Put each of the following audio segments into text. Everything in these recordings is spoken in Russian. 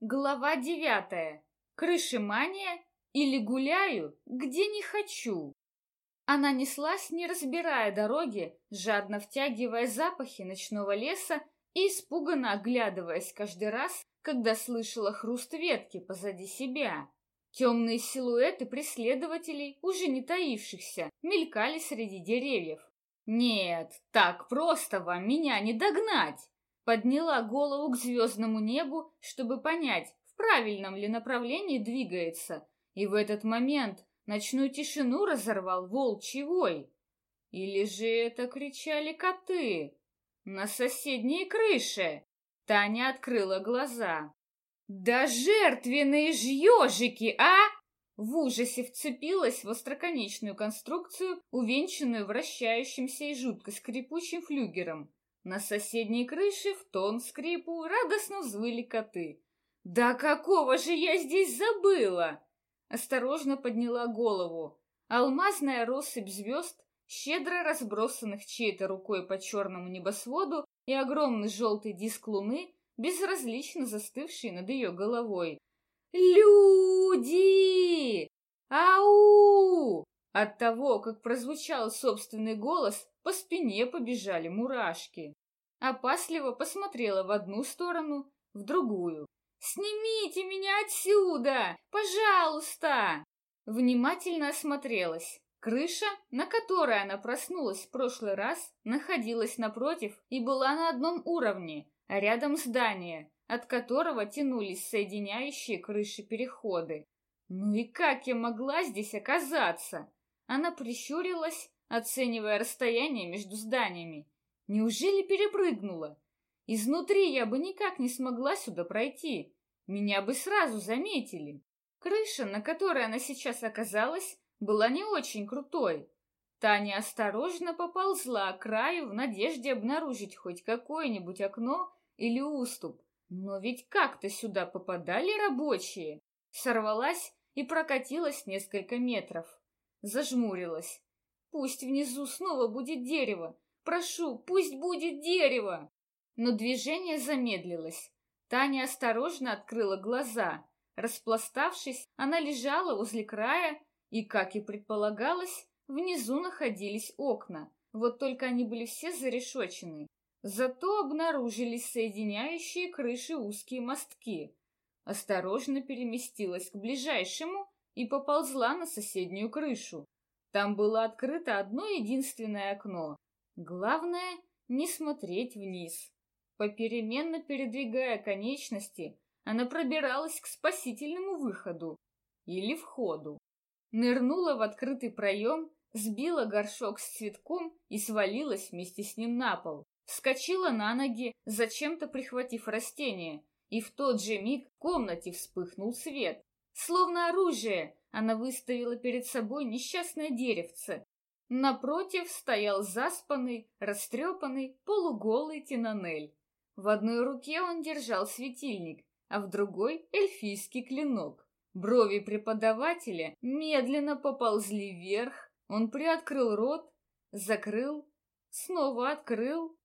Глава девятая. Крышемания или гуляю, где не хочу. Она неслась, не разбирая дороги, жадно втягивая запахи ночного леса и испуганно оглядываясь каждый раз, когда слышала хруст ветки позади себя. Темные силуэты преследователей, уже не таившихся, мелькали среди деревьев. «Нет, так просто вам меня не догнать!» Подняла голову к звездному небу, чтобы понять, в правильном ли направлении двигается, и в этот момент ночную тишину разорвал волчий вой. Или же это кричали коты? На соседней крыше. Таня открыла глаза. «Да жертвенные ж ежики, а!» В ужасе вцепилась в остроконечную конструкцию, увенчанную вращающимся и жутко скрипучим флюгером. На соседней крыше в тон скрипу радостно взвыли коты. «Да какого же я здесь забыла?» Осторожно подняла голову. Алмазная россыпь звезд, щедро разбросанных чьей-то рукой по черному небосводу, и огромный желтый диск луны, безразлично застывший над ее головой. «Люди! Ау!» От того, как прозвучал собственный голос, по спине побежали мурашки. Опасливо посмотрела в одну сторону, в другую. «Снимите меня отсюда! Пожалуйста!» Внимательно осмотрелась. Крыша, на которой она проснулась в прошлый раз, находилась напротив и была на одном уровне, а рядом здание, от которого тянулись соединяющие крыши переходы. Ну и как я могла здесь оказаться? Она прищурилась, оценивая расстояние между зданиями. Неужели перепрыгнула? Изнутри я бы никак не смогла сюда пройти. Меня бы сразу заметили. Крыша, на которой она сейчас оказалась, была не очень крутой. Таня осторожно поползла к краю в надежде обнаружить хоть какое-нибудь окно или уступ. Но ведь как-то сюда попадали рабочие. Сорвалась и прокатилась несколько метров зажмурилась. Пусть внизу снова будет дерево. Прошу, пусть будет дерево. Но движение замедлилось. Таня осторожно открыла глаза. Распластавшись, она лежала возле края, и, как и предполагалось, внизу находились окна. Вот только они были все зарешочены. Зато обнаружились соединяющие крыши узкие мостки. Осторожно переместилась к ближайшему и поползла на соседнюю крышу. Там было открыто одно единственное окно. Главное — не смотреть вниз. Попеременно передвигая конечности, она пробиралась к спасительному выходу или входу. Нырнула в открытый проем, сбила горшок с цветком и свалилась вместе с ним на пол. Вскочила на ноги, зачем-то прихватив растение, и в тот же миг в комнате вспыхнул свет. Словно оружие, она выставила перед собой несчастное деревце. Напротив стоял заспанный, растрепанный, полуголый Тинанель. В одной руке он держал светильник, а в другой — эльфийский клинок. Брови преподавателя медленно поползли вверх, он приоткрыл рот, закрыл, снова открыл.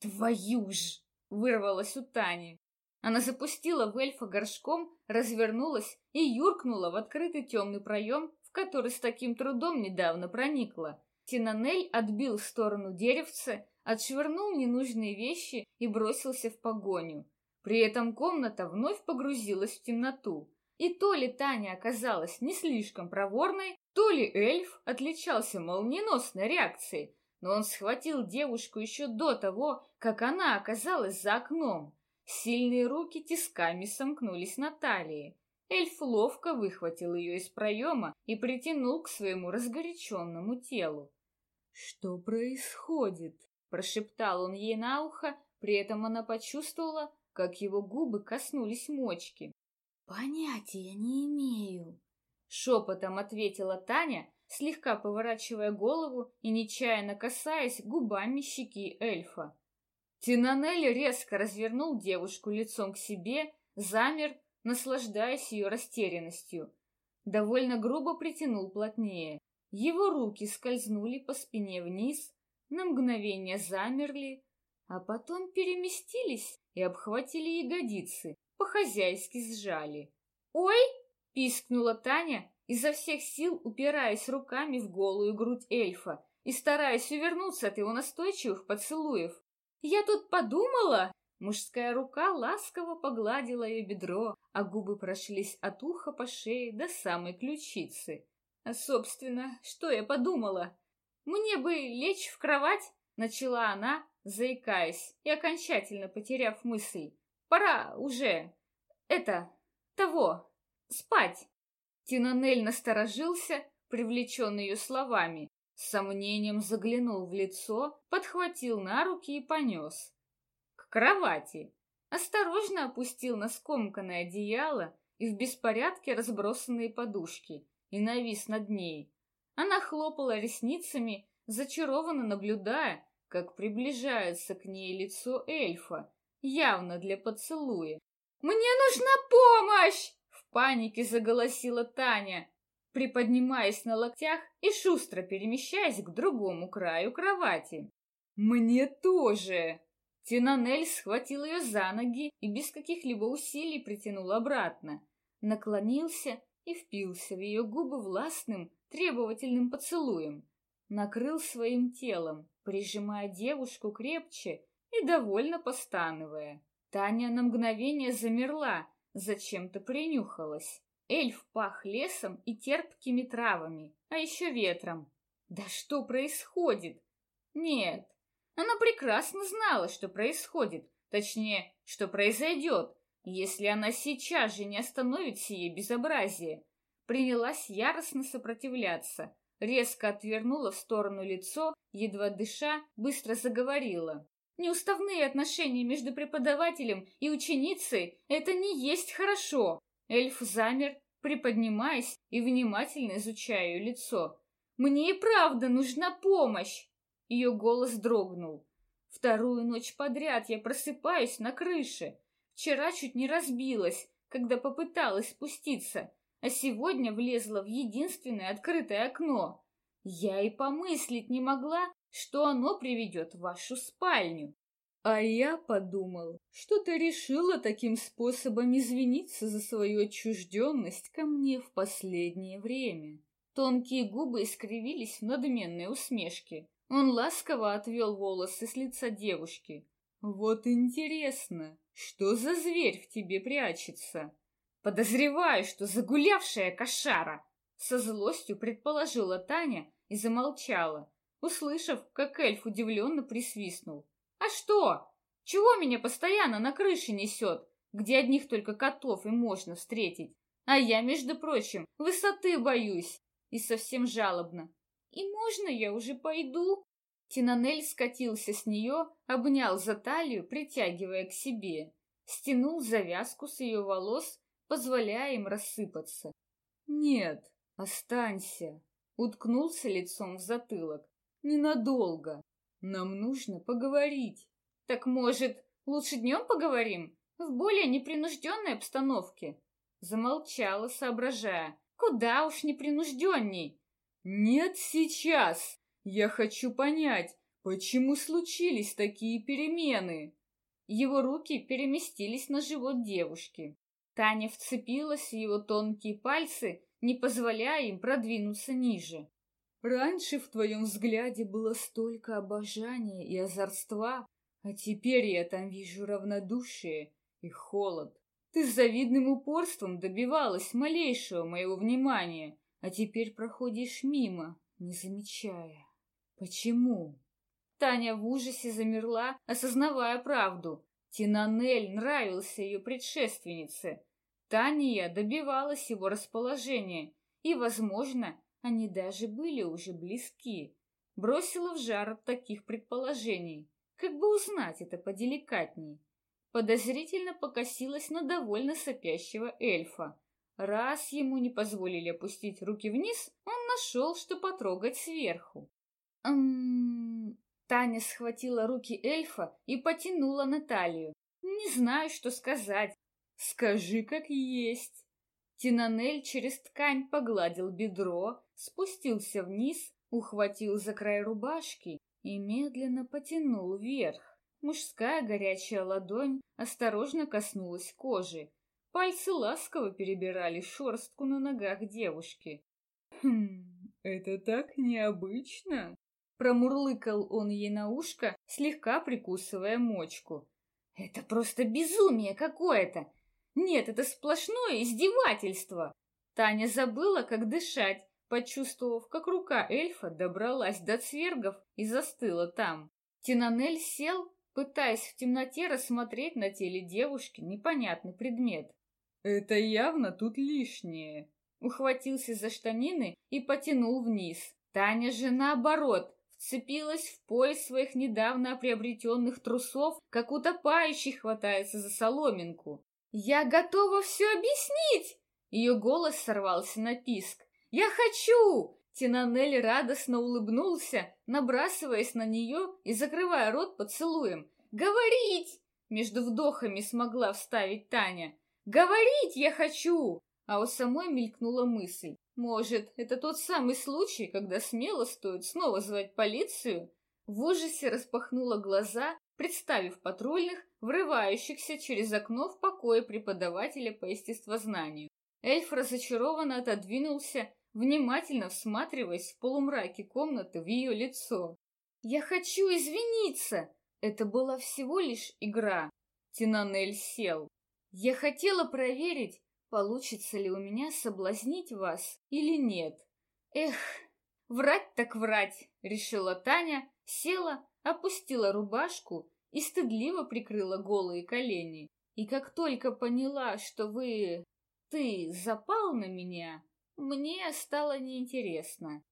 «Твою ж!» — вырвалось у Тани. Она запустила в эльфа горшком, развернулась и юркнула в открытый темный проем, в который с таким трудом недавно проникла. Тинанель отбил в сторону деревца, отшвырнул ненужные вещи и бросился в погоню. При этом комната вновь погрузилась в темноту. И то ли Таня оказалась не слишком проворной, то ли эльф отличался молниеносной реакцией, но он схватил девушку еще до того, как она оказалась за окном. Сильные руки тисками сомкнулись на талии. Эльф ловко выхватил ее из проема и притянул к своему разгоряченному телу. «Что происходит?» — прошептал он ей на ухо, при этом она почувствовала, как его губы коснулись мочки. «Понятия не имею», — шепотом ответила Таня, слегка поворачивая голову и нечаянно касаясь губами щеки эльфа. Тинанель резко развернул девушку лицом к себе, замер, наслаждаясь ее растерянностью. Довольно грубо притянул плотнее. Его руки скользнули по спине вниз, на мгновение замерли, а потом переместились и обхватили ягодицы, по-хозяйски сжали. «Ой!» — пискнула Таня, изо всех сил упираясь руками в голую грудь эльфа и стараясь увернуться от его настойчивых поцелуев. «Я тут подумала!» Мужская рука ласково погладила ее бедро, а губы прошлись от уха по шее до самой ключицы. А, собственно, что я подумала? Мне бы лечь в кровать, начала она, заикаясь и окончательно потеряв мысль. Пора уже, это, того, спать. Тинанель насторожился, привлеченный ее словами, с сомнением заглянул в лицо, подхватил на руки и понес. К кровати. Осторожно опустил на скомканное одеяло и в беспорядке разбросанные подушки и навис над ней. Она хлопала ресницами, зачарованно наблюдая, как приближается к ней лицо эльфа, явно для поцелуя. «Мне нужна помощь!» — в панике заголосила Таня, приподнимаясь на локтях и шустро перемещаясь к другому краю кровати. «Мне тоже!» Тинанель схватил ее за ноги и без каких-либо усилий притянул обратно. Наклонился и впился в ее губы властным, требовательным поцелуем. Накрыл своим телом, прижимая девушку крепче и довольно постановая. Таня на мгновение замерла, зачем-то принюхалась. Эльф пах лесом и терпкими травами, а еще ветром. Да что происходит? Нет, она прекрасно знала, что происходит, точнее, что произойдет, если она сейчас же не остановит сие безобразие. Принялась яростно сопротивляться, резко отвернула в сторону лицо, едва дыша, быстро заговорила. Неуставные отношения между преподавателем и ученицей — это не есть хорошо. Эльф замер, приподнимаясь и внимательно изучая ее лицо. «Мне и правда нужна помощь!» Ее голос дрогнул. «Вторую ночь подряд я просыпаюсь на крыше. Вчера чуть не разбилась, когда попыталась спуститься, а сегодня влезла в единственное открытое окно. Я и помыслить не могла, что оно приведет в вашу спальню. А я подумал, что ты решила таким способом извиниться за свою отчужденность ко мне в последнее время. Тонкие губы искривились в надменной усмешке. Он ласково отвел волосы с лица девушки. Вот интересно, что за зверь в тебе прячется? Подозреваю, что загулявшая кошара. Со злостью предположила Таня и замолчала, услышав, как эльф удивленно присвистнул. «А что? Чего меня постоянно на крыше несет, где одних только котов и можно встретить? А я, между прочим, высоты боюсь!» И совсем жалобно. «И можно я уже пойду?» Тинанель скатился с нее, обнял за талию, притягивая к себе, стянул завязку с ее волос, позволяя им рассыпаться. «Нет, останься!» Уткнулся лицом в затылок. «Ненадолго. Нам нужно поговорить». «Так, может, лучше днем поговорим? В более непринужденной обстановке?» Замолчала, соображая. «Куда уж непринужденней?» «Нет, сейчас. Я хочу понять, почему случились такие перемены?» Его руки переместились на живот девушки. Таня вцепилась в его тонкие пальцы не позволяя им продвинуться ниже. Раньше в твоем взгляде было столько обожания и озорства, а теперь я там вижу равнодушие и холод. Ты с завидным упорством добивалась малейшего моего внимания, а теперь проходишь мимо, не замечая. Почему? Таня в ужасе замерла, осознавая правду. Тинанель нравился ее предшественнице, Тания добивалась его расположения, и, возможно, они даже были уже близки. Бросила в жар от таких предположений. Как бы узнать это поделикатней? Подозрительно покосилась на довольно сопящего эльфа. Раз ему не позволили опустить руки вниз, он нашел, что потрогать сверху. «Эм...» Таня схватила руки эльфа и потянула на талию. «Не знаю, что сказать. Скажи, как есть. Тинанель через ткань погладил бедро, спустился вниз, ухватил за край рубашки и медленно потянул вверх. Мужская горячая ладонь осторожно коснулась кожи. Пальцы ласково перебирали шерстку на ногах девушки. «Хм, это так необычно!» Промурлыкал он ей на ушко, слегка прикусывая мочку. «Это просто безумие какое-то! Нет, это сплошное издевательство!» Таня забыла, как дышать, почувствовав, как рука эльфа добралась до цвергов и застыла там. Тинанель сел, пытаясь в темноте рассмотреть на теле девушки непонятный предмет. «Это явно тут лишнее», — ухватился за штанины и потянул вниз. Таня же наоборот, вцепилась в пояс своих недавно приобретенных трусов, как утопающий хватается за соломинку. «Я готова все объяснить!» Ее голос сорвался на писк. «Я хочу!» Тинанель радостно улыбнулся, набрасываясь на нее и закрывая рот поцелуем. «Говорить!» Между вдохами смогла вставить Таня. «Говорить я хочу!» А у самой мелькнула мысль. Может, это тот самый случай, когда смело стоит снова звать полицию? В ужасе распахнула глаза, представив патрульных, врывающихся через окно в покое преподавателя по естествознанию. Эльф разочарованно отодвинулся, внимательно всматриваясь в полумраке комнаты в ее лицо. «Я хочу извиниться!» Это была всего лишь игра. Тинанель сел. «Я хотела проверить, получится ли у меня соблазнить вас или нет. Эх, врать так врать!» — решила Таня, села, опустила рубашку и стыдливо прикрыла голые колени. И как только поняла, что вы ты запал на меня, мне стало неинтересно.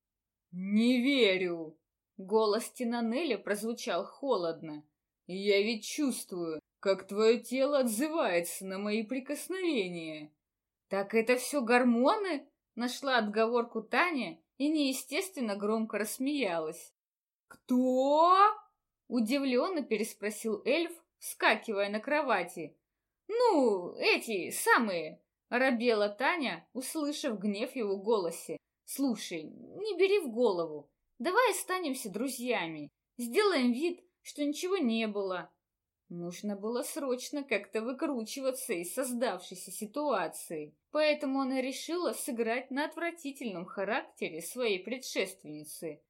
«Не верю!» Голос Тинанеля прозвучал холодно. «Я ведь чувствую, как твое тело отзывается на мои прикосновения». «Так это все гормоны?» Нашла отговорку Таня и неестественно громко рассмеялась. «Кто?» Удивленно переспросил эльф, вскакивая на кровати. «Ну, эти самые, Робела Таня, услышав гнев его голосе. «Слушай, не бери в голову. Давай останемся друзьями. Сделаем вид, что ничего не было». Нужно было срочно как-то выкручиваться из создавшейся ситуации. Поэтому она решила сыграть на отвратительном характере своей предшественницы.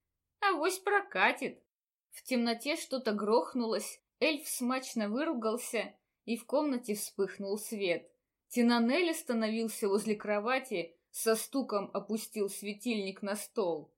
Авось прокатит. В темноте что-то грохнулось, эльф смачно выругался, и в комнате вспыхнул свет. Тинанель остановился возле кровати, со стуком опустил светильник на стол.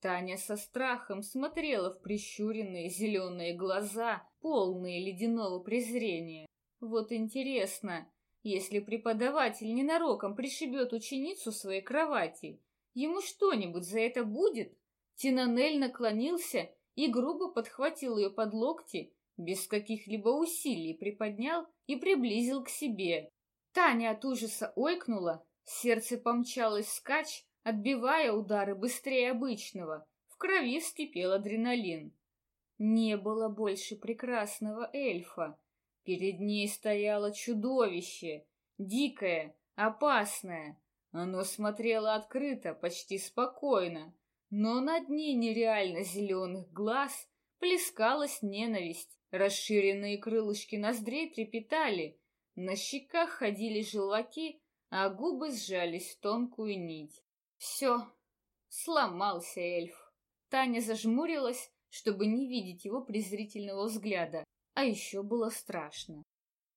Таня со страхом смотрела в прищуренные зеленые глаза, полные ледяного презрения. Вот интересно, если преподаватель ненароком пришибет ученицу своей кровати, ему что-нибудь за это будет? Тинанель наклонился и грубо подхватил ее под локти, без каких-либо усилий приподнял и приблизил к себе. Таня от ужаса ойкнула, сердце помчалось вскачь, отбивая удары быстрее обычного. В крови вскипел адреналин. Не было больше прекрасного эльфа. Перед ней стояло чудовище, дикое, опасное. Оно смотрело открыто, почти спокойно, но на дне нереально зеленых глаз плескалась ненависть. Расширенные крылышки ноздрей трепетали, на щеках ходили желваки, а губы сжались в тонкую нить. Все, сломался эльф. Таня зажмурилась, чтобы не видеть его презрительного взгляда, а еще было страшно.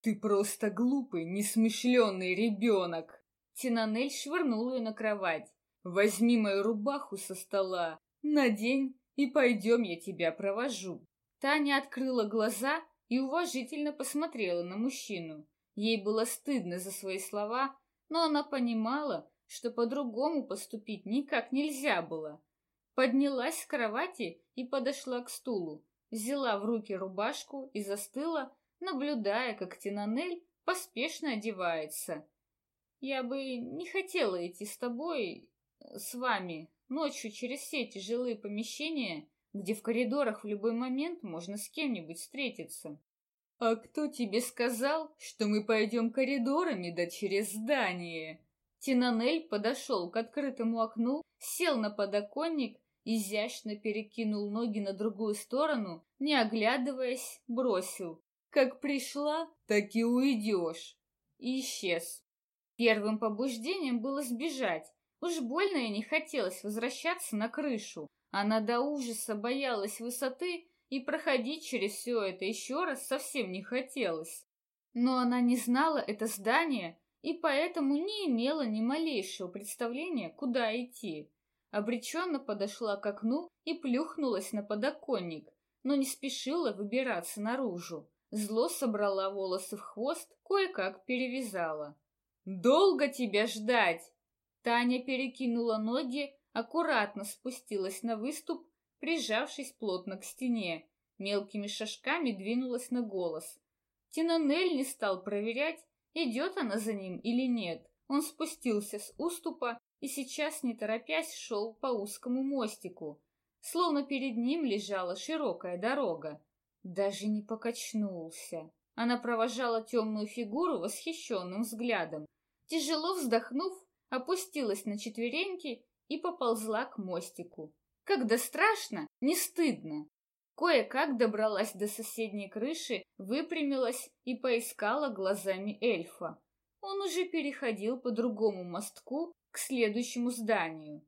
«Ты просто глупый, несмышленый ребенок!» Тинанель швырнул ее на кровать. «Возьми мою рубаху со стола, надень, и пойдем я тебя провожу». Таня открыла глаза и уважительно посмотрела на мужчину. Ей было стыдно за свои слова, но она понимала, что по-другому поступить никак нельзя было. Поднялась с кровати и подошла к стулу, взяла в руки рубашку и застыла, наблюдая, как Тинанель поспешно одевается. «Я бы не хотела идти с тобой, с вами, ночью через все эти жилые помещения, где в коридорах в любой момент можно с кем-нибудь встретиться», «А кто тебе сказал, что мы пойдем коридорами да через здание?» Тинанель подошел к открытому окну, сел на подоконник изящно перекинул ноги на другую сторону, не оглядываясь, бросил. Как пришла, так и уйдешь. И исчез. Первым побуждением было сбежать. Уж больно и не хотелось возвращаться на крышу. Она до ужаса боялась высоты, и проходить через все это еще раз совсем не хотелось. Но она не знала это здание и поэтому не имела ни малейшего представления, куда идти. Обреченно подошла к окну и плюхнулась на подоконник, но не спешила выбираться наружу. Зло собрала волосы в хвост, кое-как перевязала. «Долго тебя ждать!» Таня перекинула ноги, аккуратно спустилась на выступ, прижавшись плотно к стене, мелкими шажками двинулась на голос. Тинонель не стал проверять, идет она за ним или нет. Он спустился с уступа и сейчас, не торопясь, шел по узкому мостику, словно перед ним лежала широкая дорога. Даже не покачнулся. Она провожала темную фигуру восхищенным взглядом. Тяжело вздохнув, опустилась на четвереньки и поползла к мостику. Когда страшно, не стыдно. Кое-как добралась до соседней крыши, выпрямилась и поискала глазами эльфа. Он уже переходил по другому мостку к следующему зданию.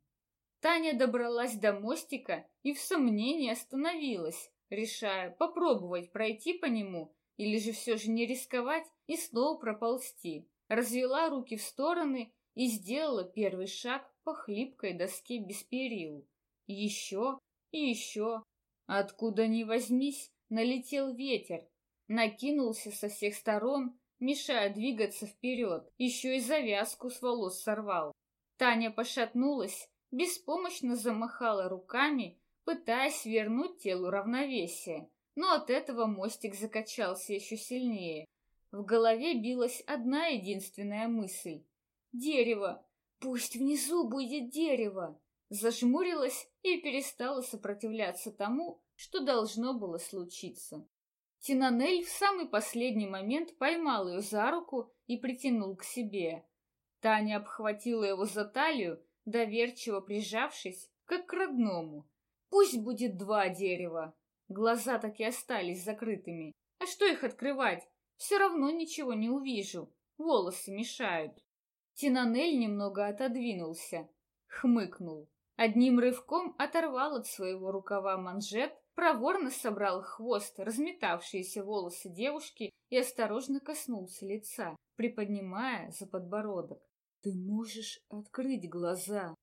Таня добралась до мостика и в сомнении остановилась, решая попробовать пройти по нему или же все же не рисковать и снова проползти. Развела руки в стороны и сделала первый шаг по хлипкой доске без перил. Еще и еще. Откуда ни возьмись, налетел ветер, накинулся со всех сторон, мешая двигаться вперед, еще и завязку с волос сорвал. Таня пошатнулась, беспомощно замахала руками, пытаясь вернуть телу равновесие, но от этого мостик закачался еще сильнее. В голове билась одна единственная мысль. «Дерево! Пусть внизу будет дерево!» Зажмурилась и перестала сопротивляться тому, что должно было случиться. Тинанель в самый последний момент поймал ее за руку и притянул к себе. Таня обхватила его за талию, доверчиво прижавшись, как к родному. Пусть будет два дерева. Глаза так и остались закрытыми. А что их открывать? Все равно ничего не увижу. Волосы мешают. Тинанель немного отодвинулся. Хмыкнул. Одним рывком оторвал от своего рукава манжет, проворно собрал хвост, разметавшиеся волосы девушки и осторожно коснулся лица, приподнимая за подбородок. «Ты можешь открыть глаза!»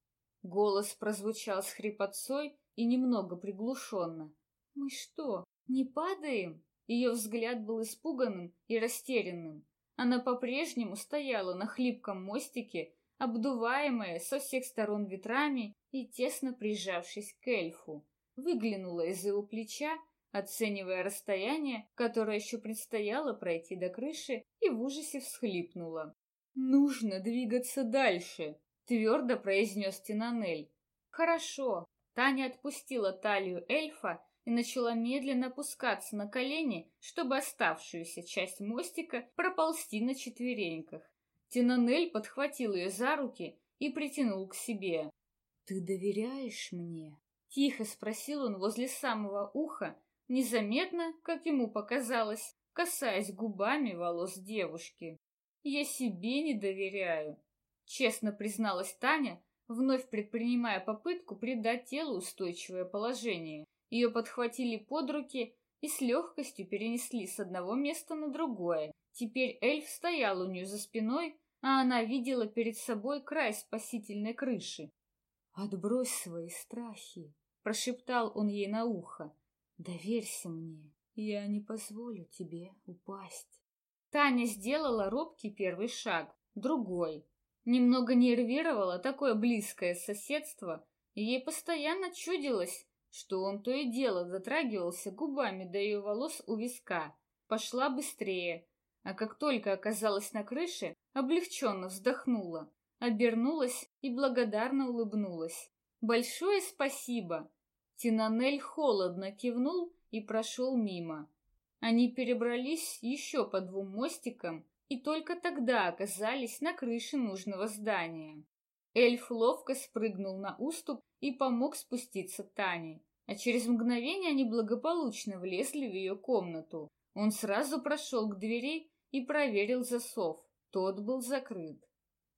Голос прозвучал с хрипотцой и немного приглушенно. «Мы что, не падаем?» Ее взгляд был испуганным и растерянным. Она по-прежнему стояла на хлипком мостике, обдуваемая со всех сторон ветрами и тесно прижавшись к эльфу. Выглянула из его плеча, оценивая расстояние, которое еще предстояло пройти до крыши, и в ужасе всхлипнула. «Нужно двигаться дальше», — твердо произнес Тинанель. «Хорошо». Таня отпустила талию эльфа и начала медленно опускаться на колени, чтобы оставшуюся часть мостика проползти на четвереньках. Тинанель подхватил ее за руки и притянул к себе. «Ты доверяешь мне?» — тихо спросил он возле самого уха, незаметно, как ему показалось, касаясь губами волос девушки. Я себе не доверяю, честно призналась Таня, вновь предпринимая попытку придать телу устойчивое положение. Ее подхватили под руки и с легкостью перенесли с одного места на другое. Теперь эльф стоял у нее за спиной, а она видела перед собой край спасительной крыши. «Отбрось свои страхи», — прошептал он ей на ухо. «Доверься мне, я не позволю тебе упасть». Таня сделала робкий первый шаг, другой. Немного нервировало такое близкое соседство, и ей постоянно чудилось, что он то и дело затрагивался губами до ее волос у виска. Пошла быстрее, а как только оказалась на крыше, облегченно вздохнула, обернулась и благодарно улыбнулась. «Большое спасибо!» Тинанель холодно кивнул и прошел мимо. Они перебрались еще по двум мостикам и только тогда оказались на крыше нужного здания. Эльф ловко спрыгнул на уступ и помог спуститься Тане, а через мгновение они благополучно влезли в ее комнату. Он сразу прошел к двери и проверил засов. Тот был закрыт.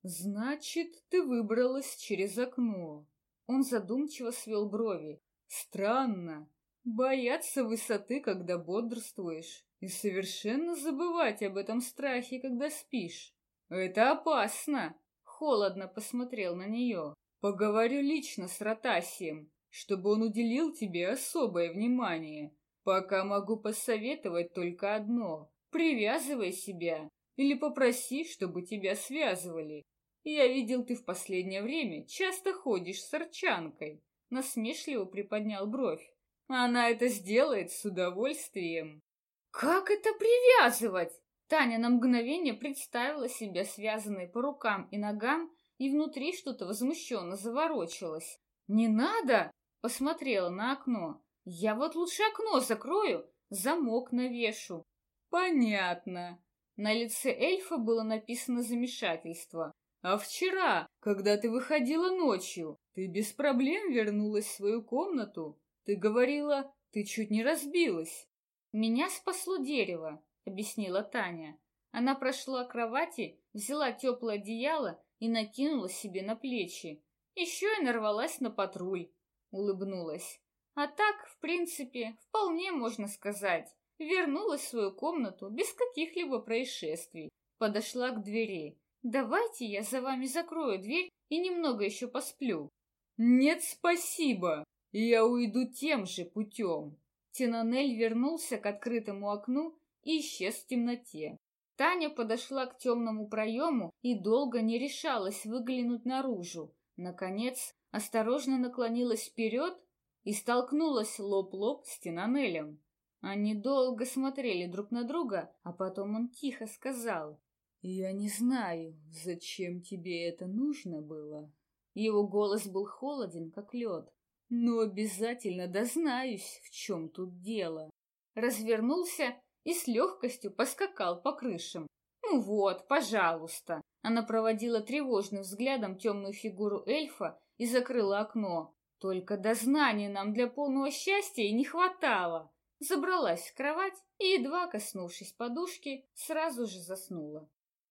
«Значит, ты выбралась через окно». Он задумчиво свел брови. «Странно. Бояться высоты, когда бодрствуешь, и совершенно забывать об этом страхе, когда спишь. Это опасно!» Холодно посмотрел на нее. «Поговорю лично с Ротасием, чтобы он уделил тебе особое внимание. Пока могу посоветовать только одно. Привязывай себя или попроси, чтобы тебя связывали. Я видел, ты в последнее время часто ходишь с арчанкой. Насмешливо приподнял бровь. Она это сделает с удовольствием. Как это привязывать? Таня на мгновение представила себя связанной по рукам и ногам, и внутри что-то возмущенно заворочилось. «Не надо!» — посмотрела на окно. «Я вот лучше окно закрою, замок навешу». «Понятно». На лице эльфа было написано замешательство. «А вчера, когда ты выходила ночью, ты без проблем вернулась в свою комнату? Ты говорила, ты чуть не разбилась». «Меня спасло дерево», — объяснила Таня. Она прошла к кровати, взяла теплое одеяло и накинула себе на плечи. Еще и нарвалась на патруль, улыбнулась. А так, в принципе, вполне можно сказать. Вернулась в свою комнату без каких-либо происшествий. Подошла к двери. «Давайте я за вами закрою дверь и немного еще посплю». «Нет, спасибо. Я уйду тем же путем». Тинанель вернулся к открытому окну и исчез в темноте. Таня подошла к темному проему и долго не решалась выглянуть наружу. Наконец, осторожно наклонилась вперед и столкнулась лоб-лоб с Тинанелем. Они долго смотрели друг на друга, а потом он тихо сказал. «Я не знаю, зачем тебе это нужно было». Его голос был холоден, как лед. «Но обязательно дознаюсь, в чем тут дело». Развернулся и с легкостью поскакал по крышам. «Ну вот, пожалуйста». Она проводила тревожным взглядом темную фигуру эльфа и закрыла окно. Только дознания нам для полного счастья и не хватало. Забралась в кровать и, едва коснувшись подушки, сразу же заснула.